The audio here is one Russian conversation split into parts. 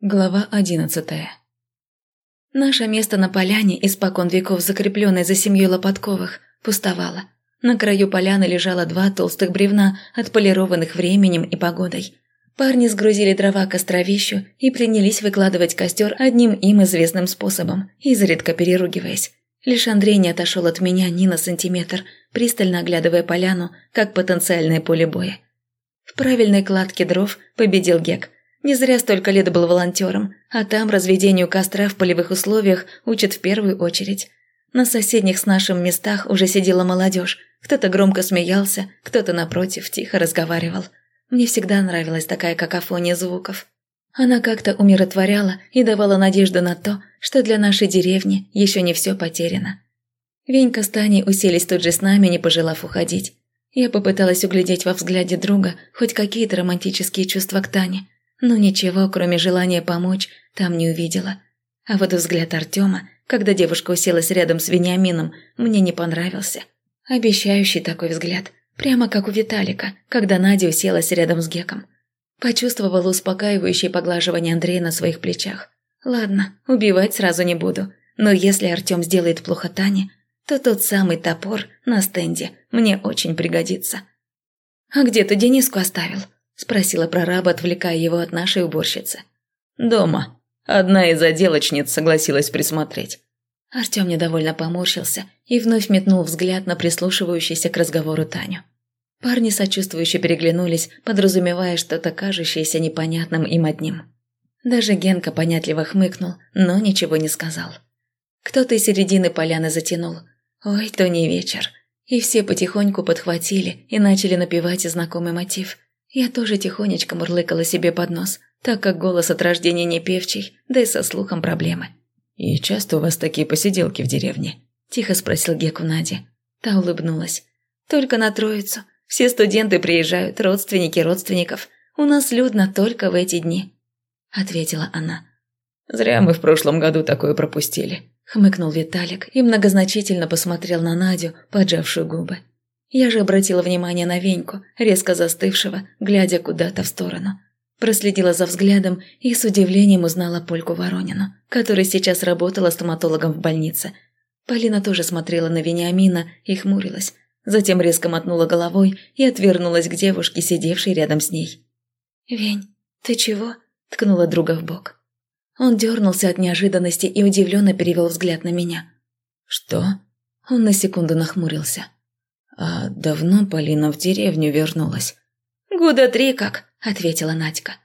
Глава одиннадцатая Наше место на поляне, испокон веков закрепленное за семьей Лопатковых, пустовало. На краю поляны лежало два толстых бревна, отполированных временем и погодой. Парни сгрузили дрова к островищу и принялись выкладывать костер одним им известным способом, изредка переругиваясь. Лишь Андрей не отошел от меня ни на сантиметр, пристально оглядывая поляну, как потенциальное поле боя. В правильной кладке дров победил Гек – не зря столько лет был волонтером, а там разведению костра в полевых условиях учат в первую очередь. На соседних с нашим местах уже сидела молодежь. Кто-то громко смеялся, кто-то напротив тихо разговаривал. Мне всегда нравилась такая какофония звуков. Она как-то умиротворяла и давала надежду на то, что для нашей деревни еще не все потеряно. Венька с Таней уселись тут же с нами, не пожелав уходить. Я попыталась углядеть во взгляде друга хоть какие-то романтические чувства к Тане, но ничего, кроме желания помочь, там не увидела. А вот взгляд Артема, когда девушка уселась рядом с Вениамином, мне не понравился. Обещающий такой взгляд, прямо как у Виталика, когда Надя уселась рядом с Геком. Почувствовала успокаивающее поглаживание Андрея на своих плечах. Ладно, убивать сразу не буду, но если Артем сделает плохо Тане, то тот самый топор на стенде мне очень пригодится. «А где ты Дениску оставил?» – спросила прораба, отвлекая его от нашей уборщицы. «Дома. Одна из отделочниц согласилась присмотреть». Артем недовольно поморщился и вновь метнул взгляд на прислушивающуюся к разговору Таню. Парни сочувствующе переглянулись, подразумевая что-то кажущееся непонятным им одним. Даже Генка понятливо хмыкнул, но ничего не сказал. Кто-то из середины поляны затянул. «Ой, то не вечер». И все потихоньку подхватили и начали напевать знакомый мотив – я тоже тихонечко мурлыкала себе под нос, так как голос от рождения не певчий, да и со слухом проблемы. «И часто у вас такие посиделки в деревне?» – тихо спросил Гек у Нади. Та улыбнулась. «Только на Троицу. Все студенты приезжают, родственники родственников. У нас людно только в эти дни», – ответила она. «Зря мы в прошлом году такое пропустили», – хмыкнул Виталик и многозначительно посмотрел на Надю, поджавшую губы. Я же обратила внимание на Веньку, резко застывшего, глядя куда-то в сторону. Проследила за взглядом и с удивлением узнала Польку Воронину, которая сейчас работала стоматологом в больнице. Полина тоже смотрела на Вениамина и хмурилась. Затем резко мотнула головой и отвернулась к девушке, сидевшей рядом с ней. «Вень, ты чего?» – ткнула друга в бок. Он дернулся от неожиданности и удивленно перевел взгляд на меня. «Что?» Он на секунду нахмурился. «А давно Полина в деревню вернулась?» «Года три как», — ответила Надька.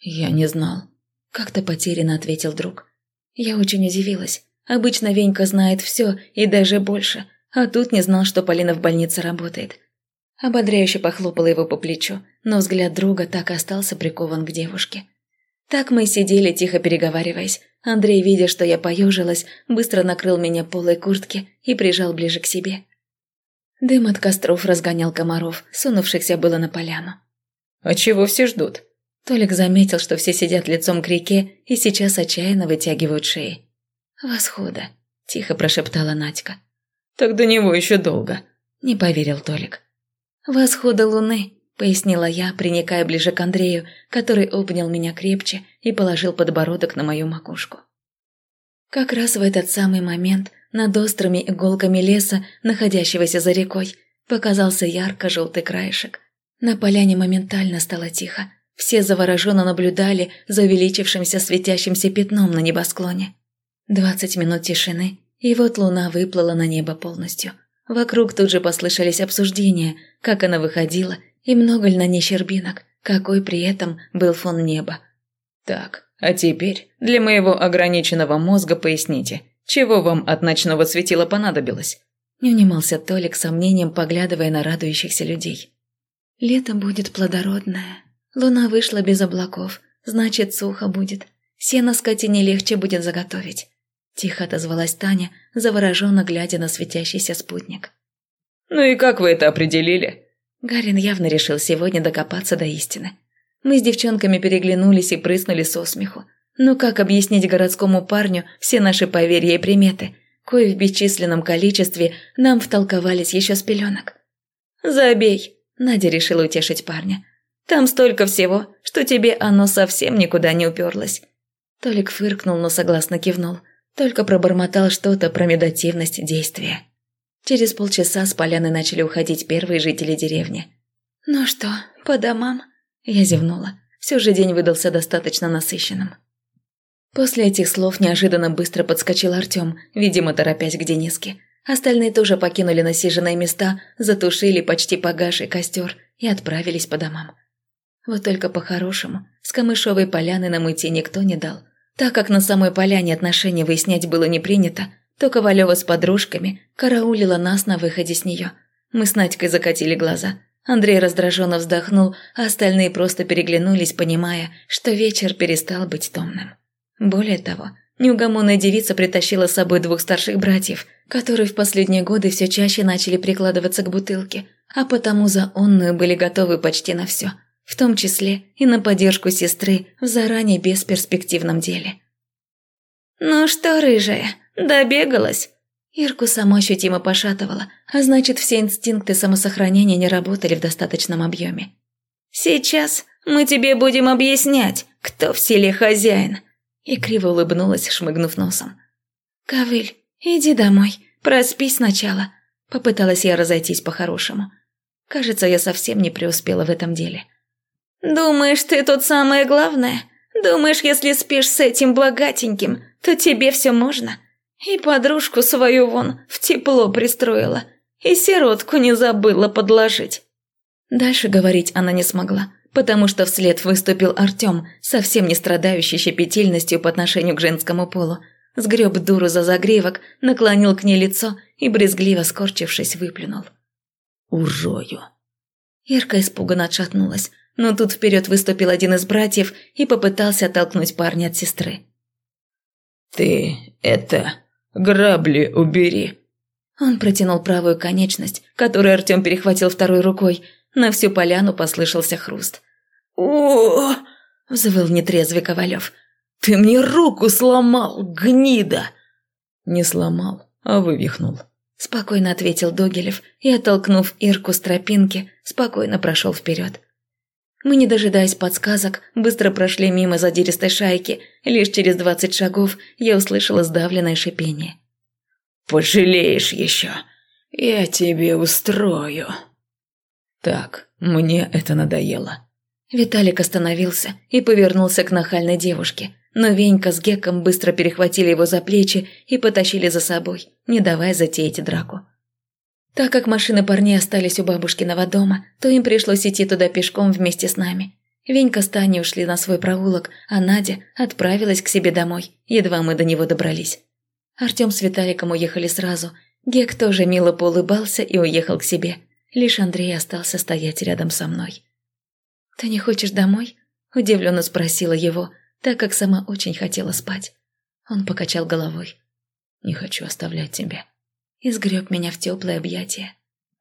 «Я не знал», — как-то потерянно ответил друг. Я очень удивилась. Обычно Венька знает все и даже больше, а тут не знал, что Полина в больнице работает. Ободряюще похлопала его по плечу, но взгляд друга так и остался прикован к девушке. Так мы сидели, тихо переговариваясь. Андрей, видя, что я поежилась, быстро накрыл меня полой куртки и прижал ближе к себе. Дым от костров разгонял комаров, сунувшихся было на поляну. «А чего все ждут?» Толик заметил, что все сидят лицом к реке и сейчас отчаянно вытягивают шеи. «Восхода», – тихо прошептала Надька. «Так до него еще долго», – не поверил Толик. «Восхода луны», – пояснила я, приникая ближе к Андрею, который обнял меня крепче и положил подбородок на мою макушку. Как раз в этот самый момент над острыми иголками леса, находящегося за рекой, показался ярко-желтый краешек. На поляне моментально стало тихо. Все завороженно наблюдали за увеличившимся светящимся пятном на небосклоне. Двадцать минут тишины, и вот луна выплыла на небо полностью. Вокруг тут же послышались обсуждения, как она выходила, и много ли на ней щербинок, какой при этом был фон неба. «Так, а теперь для моего ограниченного мозга поясните, чего вам от ночного светила понадобилось?» Не унимался Толик сомнением, поглядывая на радующихся людей. «Лето будет плодородное. Луна вышла без облаков, значит, сухо будет. Сено скотине легче будет заготовить». Тихо отозвалась Таня, завороженно глядя на светящийся спутник. «Ну и как вы это определили?» Гарин явно решил сегодня докопаться до истины. Мы с девчонками переглянулись и прыснули со смеху. Ну как объяснить городскому парню все наши поверья и приметы, кои в бесчисленном количестве нам втолковались еще с пеленок? «Забей!» – Надя решила утешить парня. «Там столько всего, что тебе оно совсем никуда не уперлось». Толик фыркнул, но согласно кивнул. Только пробормотал что-то про медативность действия. Через полчаса с поляны начали уходить первые жители деревни. «Ну что, по домам?» Я зевнула. Все же день выдался достаточно насыщенным. После этих слов неожиданно быстро подскочил Артем, видимо, торопясь к Дениске. Остальные тоже покинули насиженные места, затушили почти погаший костер и отправились по домам. Вот только по-хорошему, с камышовой поляны нам уйти никто не дал. Так как на самой поляне отношения выяснять было не принято, то Ковалева с подружками караулила нас на выходе с нее. Мы с Надькой закатили глаза. Андрей раздраженно вздохнул, а остальные просто переглянулись, понимая, что вечер перестал быть томным. Более того, неугомонная девица притащила с собой двух старших братьев, которые в последние годы все чаще начали прикладываться к бутылке, а потому за онную были готовы почти на все – в том числе и на поддержку сестры в заранее бесперспективном деле. «Ну что, рыжая, добегалась?» Ирку сама ощутимо пошатывала, а значит, все инстинкты самосохранения не работали в достаточном объеме. «Сейчас мы тебе будем объяснять, кто в селе хозяин!» И криво улыбнулась, шмыгнув носом. «Ковыль, иди домой, проспи сначала», – попыталась я разойтись по-хорошему. Кажется, я совсем не преуспела в этом деле. «Думаешь, ты тут самое главное? Думаешь, если спишь с этим богатеньким, то тебе все можно? И подружку свою вон в тепло пристроила, и сиротку не забыла подложить». Дальше говорить она не смогла, потому что вслед выступил Артем, совсем не страдающий щепетильностью по отношению к женскому полу. Сгреб дуру за загривок, наклонил к ней лицо и, брезгливо скорчившись, выплюнул. «Урою!» Ирка испуганно отшатнулась, но тут вперед выступил один из братьев и попытался оттолкнуть парня от сестры. «Ты это... грабли убери!» Он протянул правую конечность, которую Артем перехватил второй рукой. На всю поляну послышался хруст. о взвыл нетрезвый Ковалев. «Ты мне руку сломал, гнида!» «Не сломал, а вывихнул», – спокойно ответил Догилев и, оттолкнув Ирку с тропинки, спокойно прошел вперед. Мы, не дожидаясь подсказок, быстро прошли мимо задиристой шайки. Лишь через двадцать шагов я услышала сдавленное шипение. «Пожалеешь еще! Я тебе устрою!» «Так, мне это надоело». Виталик остановился и повернулся к нахальной девушке, но Венька с Геком быстро перехватили его за плечи и потащили за собой, не давая затеять драку. Так как машины парней остались у бабушкиного дома, то им пришлось идти туда пешком вместе с нами. Венька с Таней ушли на свой проулок, а Надя отправилась к себе домой, едва мы до него добрались. Артем с Виталиком уехали сразу. Гек тоже мило поулыбался и уехал к себе. Лишь Андрей остался стоять рядом со мной. «Ты не хочешь домой?» – удивленно спросила его, так как сама очень хотела спать. Он покачал головой. «Не хочу оставлять тебя и сгреб меня в теплое объятие.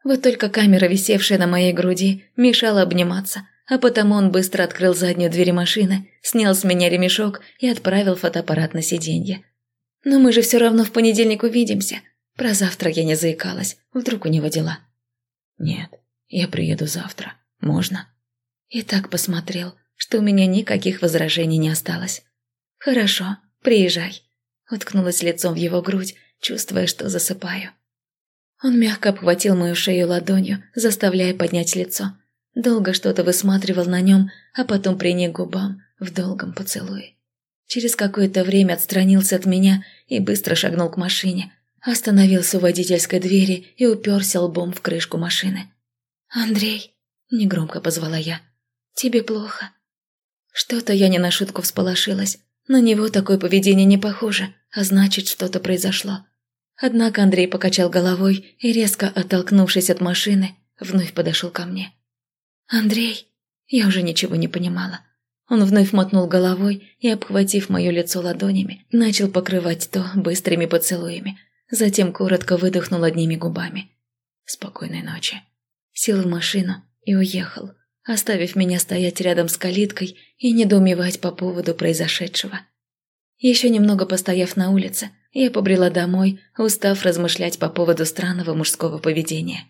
Вот только камера, висевшая на моей груди, мешала обниматься, а потому он быстро открыл заднюю дверь машины, снял с меня ремешок и отправил фотоаппарат на сиденье. «Но мы же все равно в понедельник увидимся». Про завтра я не заикалась, вдруг у него дела. «Нет, я приеду завтра. Можно?» И так посмотрел, что у меня никаких возражений не осталось. «Хорошо, приезжай». Уткнулась лицом в его грудь чувствуя, что засыпаю. Он мягко обхватил мою шею ладонью, заставляя поднять лицо. Долго что-то высматривал на нем, а потом приник губам в долгом поцелуе. Через какое-то время отстранился от меня и быстро шагнул к машине. Остановился у водительской двери и уперся лбом в крышку машины. «Андрей», — негромко позвала я, — «тебе плохо?» Что-то я не на шутку всполошилась. На него такое поведение не похоже, а значит, что-то произошло. Однако Андрей покачал головой и, резко оттолкнувшись от машины, вновь подошел ко мне. «Андрей!» Я уже ничего не понимала. Он вновь мотнул головой и, обхватив мое лицо ладонями, начал покрывать то быстрыми поцелуями, затем коротко выдохнул одними губами. «Спокойной ночи». Сел в машину и уехал, оставив меня стоять рядом с калиткой и недоумевать по поводу произошедшего. Еще немного постояв на улице, я побрела домой, устав размышлять по поводу странного мужского поведения.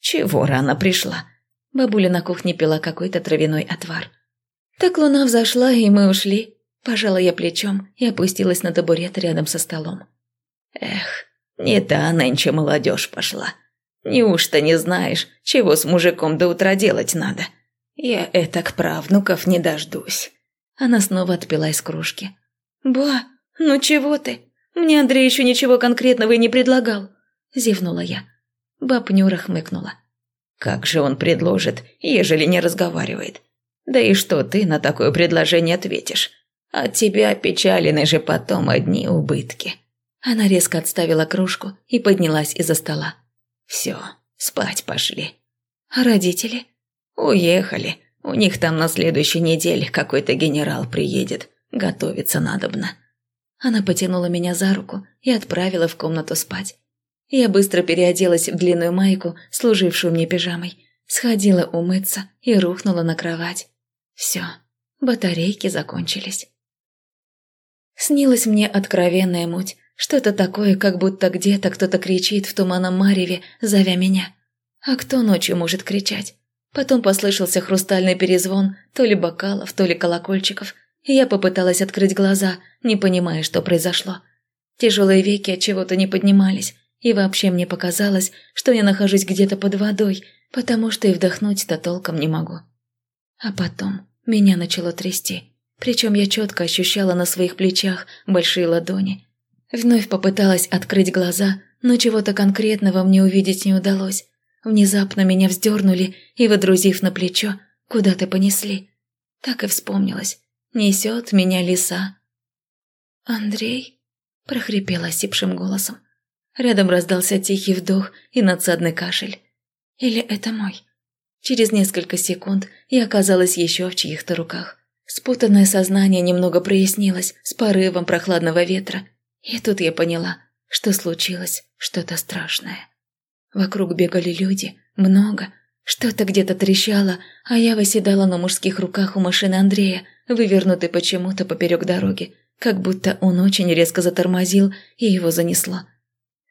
«Чего рано пришла?» Бабуля на кухне пила какой-то травяной отвар. «Так луна взошла, и мы ушли», – Пожала я плечом и опустилась на табурет рядом со столом. Эх, не та нынче молодежь пошла. Неужто не знаешь, чего с мужиком до утра делать надо? Я этак правнуков не дождусь. Она снова отпила из кружки. «Ба, ну чего ты? Мне Андрей еще ничего конкретного и не предлагал», – зевнула я. Бабнюра хмыкнула. «Как же он предложит, ежели не разговаривает? Да и что ты на такое предложение ответишь? От тебя печалены же потом одни убытки». Она резко отставила кружку и поднялась из-за стола. «Все, спать пошли». «А родители?» «Уехали. У них там на следующей неделе какой-то генерал приедет. Готовиться надобно». Она потянула меня за руку и отправила в комнату спать. Я быстро переоделась в длинную майку, служившую мне пижамой, сходила умыться и рухнула на кровать. Все, батарейки закончились. Снилась мне откровенная муть, что-то такое, как будто где-то кто-то кричит в туманном мареве, зовя меня. А кто ночью может кричать? Потом послышался хрустальный перезвон, то ли бокалов, то ли колокольчиков, и я попыталась открыть глаза, не понимая, что произошло. Тяжелые веки от чего-то не поднимались, и вообще мне показалось, что я нахожусь где-то под водой, потому что и вдохнуть-то толком не могу. А потом меня начало трясти, причем я четко ощущала на своих плечах большие ладони. Вновь попыталась открыть глаза, но чего-то конкретного мне увидеть не удалось. Внезапно меня вздернули и, водрузив на плечо, куда-то понесли. Так и вспомнилось. Несет меня лиса. «Андрей?» – прохрипела сипшим голосом. Рядом раздался тихий вдох и надсадный кашель. Или это мой? Через несколько секунд я оказалась еще в чьих-то руках. Спутанное сознание немного прояснилось с порывом прохладного ветра. И тут я поняла, что случилось что-то страшное. Вокруг бегали люди, много. Что-то где-то трещало, а я выседала на мужских руках у машины Андрея, вывернутой почему-то поперек дороги, как будто он очень резко затормозил и его занесло.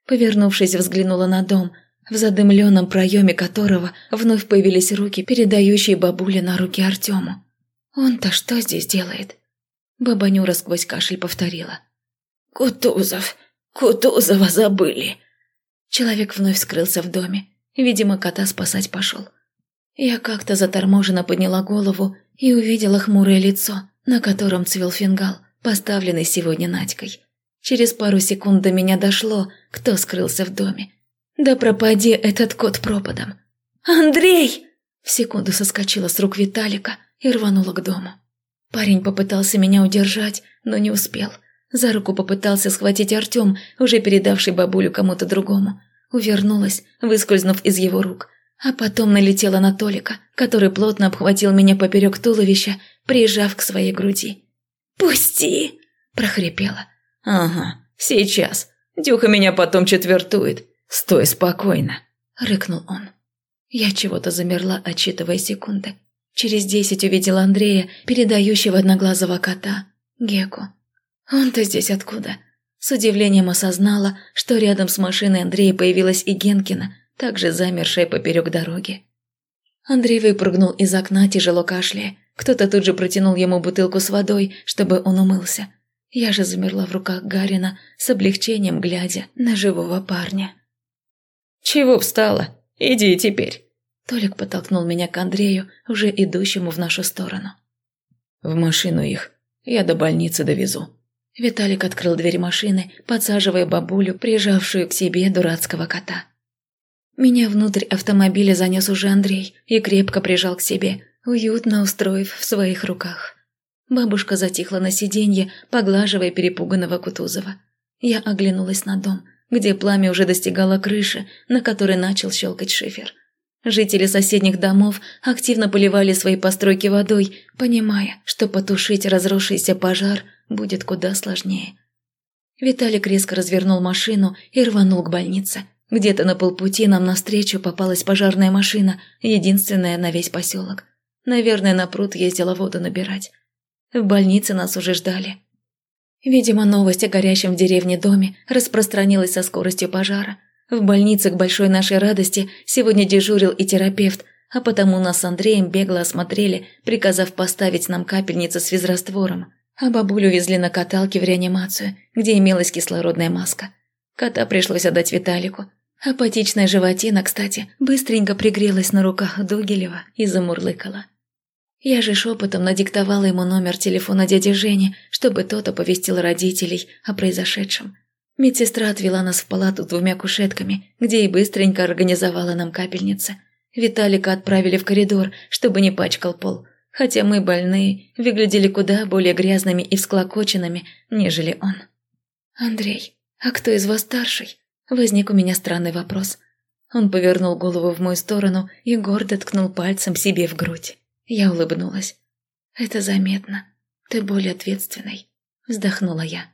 Повернувшись, взглянула на дом, в задымленном проеме которого вновь появились руки, передающие бабуле на руки Артему. «Он-то что здесь делает?» Баба Нюра сквозь кашель повторила. «Кутузов! Кутузова забыли!» Человек вновь скрылся в доме. Видимо, кота спасать пошел. Я как-то заторможенно подняла голову и увидела хмурое лицо, на котором цвел фингал, поставленный сегодня Надькой. Через пару секунд до меня дошло, кто скрылся в доме. Да пропади этот кот пропадом. «Андрей!» В секунду соскочила с рук Виталика и рванула к дому. Парень попытался меня удержать, но не успел. За руку попытался схватить Артем, уже передавший бабулю кому-то другому. Увернулась, выскользнув из его рук. А потом налетела на Толика, который плотно обхватил меня поперек туловища, прижав к своей груди. «Пусти!» – прохрипела. «Ага, сейчас. Дюха меня потом четвертует. Стой спокойно!» – рыкнул он. Я чего-то замерла, отчитывая секунды. Через десять увидела Андрея, передающего одноглазого кота, Геку. Он-то здесь откуда? С удивлением осознала, что рядом с машиной Андрея появилась и Генкина, также замершая поперек дороги. Андрей выпрыгнул из окна, тяжело кашляя. Кто-то тут же протянул ему бутылку с водой, чтобы он умылся. Я же замерла в руках Гарина, с облегчением глядя на живого парня. «Чего встала? Иди теперь!» Толик подтолкнул меня к Андрею, уже идущему в нашу сторону. «В машину их. Я до больницы довезу», Виталик открыл дверь машины, подсаживая бабулю, прижавшую к себе дурацкого кота. Меня внутрь автомобиля занес уже Андрей и крепко прижал к себе, уютно устроив в своих руках. Бабушка затихла на сиденье, поглаживая перепуганного Кутузова. Я оглянулась на дом, где пламя уже достигало крыши, на которой начал щелкать шифер. Жители соседних домов активно поливали свои постройки водой, понимая, что потушить разросшийся пожар будет куда сложнее. Виталик резко развернул машину и рванул к больнице. Где-то на полпути нам навстречу попалась пожарная машина, единственная на весь поселок. Наверное, на пруд ездила воду набирать. В больнице нас уже ждали. Видимо, новость о горящем в деревне доме распространилась со скоростью пожара. В больнице к большой нашей радости сегодня дежурил и терапевт, а потому нас с Андреем бегло осмотрели, приказав поставить нам капельницу с физраствором. А бабулю везли на каталке в реанимацию, где имелась кислородная маска. Кота пришлось отдать Виталику. Апатичная животина, кстати, быстренько пригрелась на руках Дугелева и замурлыкала. Я же шепотом надиктовала ему номер телефона дяди Жени, чтобы тот оповестил родителей о произошедшем. Медсестра отвела нас в палату двумя кушетками, где и быстренько организовала нам капельницы. Виталика отправили в коридор, чтобы не пачкал пол, хотя мы, больные, выглядели куда более грязными и всклокоченными, нежели он. «Андрей, а кто из вас старший?» Возник у меня странный вопрос. Он повернул голову в мою сторону и гордо ткнул пальцем себе в грудь. Я улыбнулась. «Это заметно. Ты более ответственный», – вздохнула я.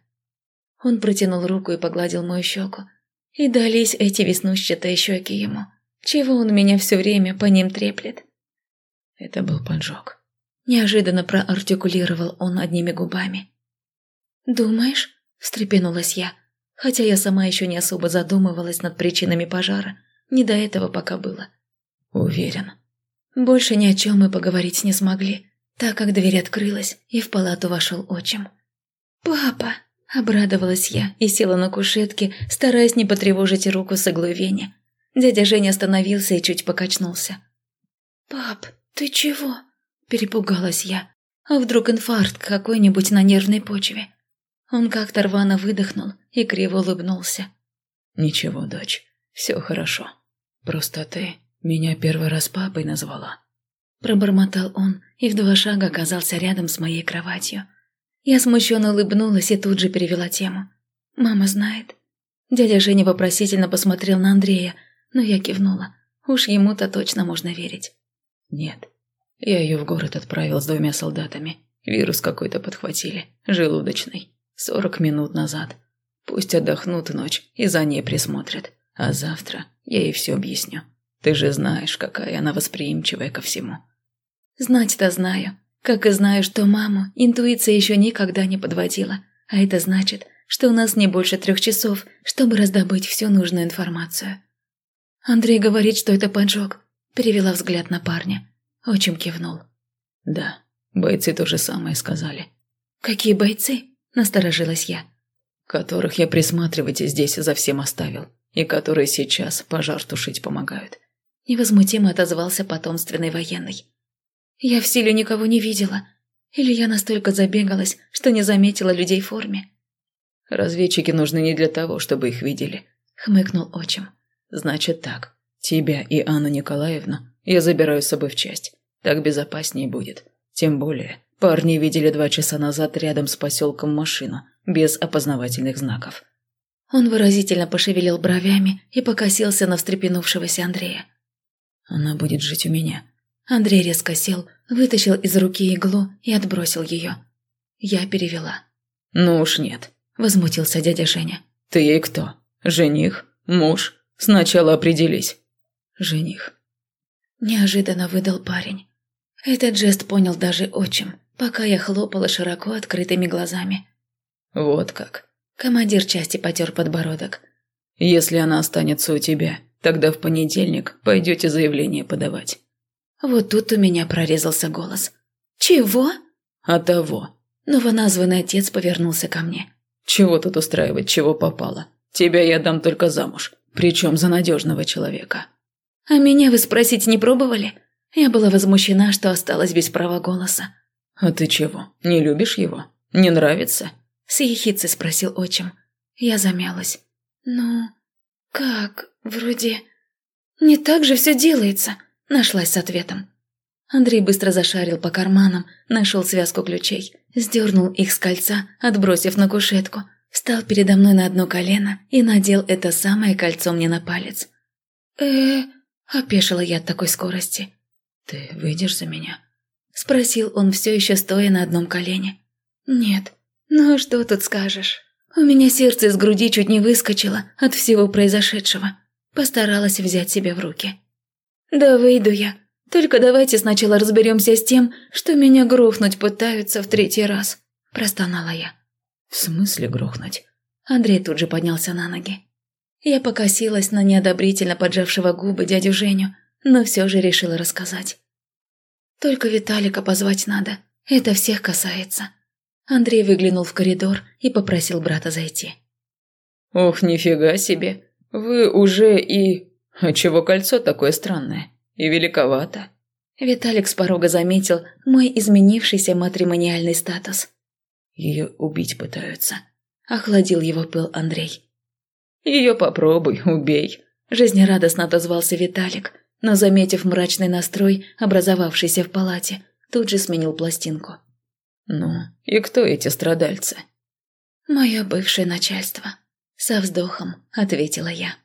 Он протянул руку и погладил мою щеку. И дались эти веснущатые щеки ему. Чего он меня все время по ним треплет? Это был поджог. Неожиданно проартикулировал он одними губами. «Думаешь?» – встрепенулась я, хотя я сама еще не особо задумывалась над причинами пожара. Не до этого пока было. «Уверен». Больше ни о чем мы поговорить не смогли, так как дверь открылась, и в палату вошел отчим. «Папа!» – обрадовалась я и села на кушетке, стараясь не потревожить руку с иглой вене. Дядя Женя остановился и чуть покачнулся. «Пап, ты чего?» Перепугалась я. А вдруг инфаркт какой-нибудь на нервной почве? Он как-то рвано выдохнул и криво улыбнулся. «Ничего, дочь, все хорошо. Просто ты меня первый раз папой назвала». Пробормотал он и в два шага оказался рядом с моей кроватью. Я смущенно улыбнулась и тут же перевела тему. «Мама знает». Дядя Женя вопросительно посмотрел на Андрея, но я кивнула. Уж ему-то точно можно верить. «Нет, я ее в город отправил с двумя солдатами. Вирус какой-то подхватили, желудочный. Сорок минут назад. Пусть отдохнут ночь и за ней присмотрят. А завтра я ей все объясню. Ты же знаешь, какая она восприимчивая ко всему. Знать-то знаю. Как и знаю, что маму интуиция еще никогда не подводила. А это значит, что у нас не больше трех часов, чтобы раздобыть всю нужную информацию. Андрей говорит, что это поджог. Перевела взгляд на парня. Отчим кивнул. «Да, бойцы то же самое сказали». «Какие бойцы?» – насторожилась я. «Которых я присматривать здесь за всем оставил, и которые сейчас пожар тушить помогают». Невозмутимо отозвался потомственный военный. «Я в силе никого не видела. Или я настолько забегалась, что не заметила людей в форме?» «Разведчики нужны не для того, чтобы их видели», – хмыкнул отчим. «Значит так, тебя и Анну Николаевну я забираю с собой в часть. Так безопаснее будет. Тем более, парни видели два часа назад рядом с поселком машину, без опознавательных знаков. Он выразительно пошевелил бровями и покосился на встрепенувшегося Андрея. «Она будет жить у меня». Андрей резко сел, вытащил из руки иглу и отбросил ее. Я перевела. «Ну уж нет», – возмутился дядя Женя. «Ты ей кто? Жених? Муж? Сначала определись». «Жених», Неожиданно выдал парень. Этот жест понял даже отчим, пока я хлопала широко открытыми глазами. «Вот как». Командир части потер подбородок. «Если она останется у тебя, тогда в понедельник пойдете заявление подавать». Вот тут у меня прорезался голос. «Чего?» «А того». Новоназванный отец повернулся ко мне. «Чего тут устраивать, чего попало? Тебя я дам только замуж, причем за надежного человека». «А меня вы спросить не пробовали?» Я была возмущена, что осталась без права голоса. «А ты чего, не любишь его? Не нравится?» С ехицей спросил отчим. Я замялась. «Ну, как? Вроде...» «Не так же все делается», — нашлась с ответом. Андрей быстро зашарил по карманам, нашел связку ключей, сдернул их с кольца, отбросив на кушетку, встал передо мной на одно колено и надел это самое кольцо мне на палец. э Опешила я от такой скорости. «Ты выйдешь за меня?» Спросил он, все еще стоя на одном колене. «Нет. Ну а что тут скажешь? У меня сердце из груди чуть не выскочило от всего произошедшего. Постаралась взять себя в руки. «Да выйду я. Только давайте сначала разберемся с тем, что меня грохнуть пытаются в третий раз», – простонала я. «В смысле грохнуть?» Андрей тут же поднялся на ноги. Я покосилась на неодобрительно поджавшего губы дядю Женю, но все же решила рассказать. Только Виталика позвать надо, это всех касается. Андрей выглянул в коридор и попросил брата зайти. «Ох, нифига себе! Вы уже и... А чего кольцо такое странное? И великовато?» Виталик с порога заметил мой изменившийся матримониальный статус. «Ее убить пытаются», – охладил его пыл Андрей. «Ее попробуй, убей», – жизнерадостно отозвался Виталик, но, заметив мрачный настрой, образовавшийся в палате, тут же сменил пластинку. «Ну, и кто эти страдальцы?» «Мое бывшее начальство», – со вздохом ответила я.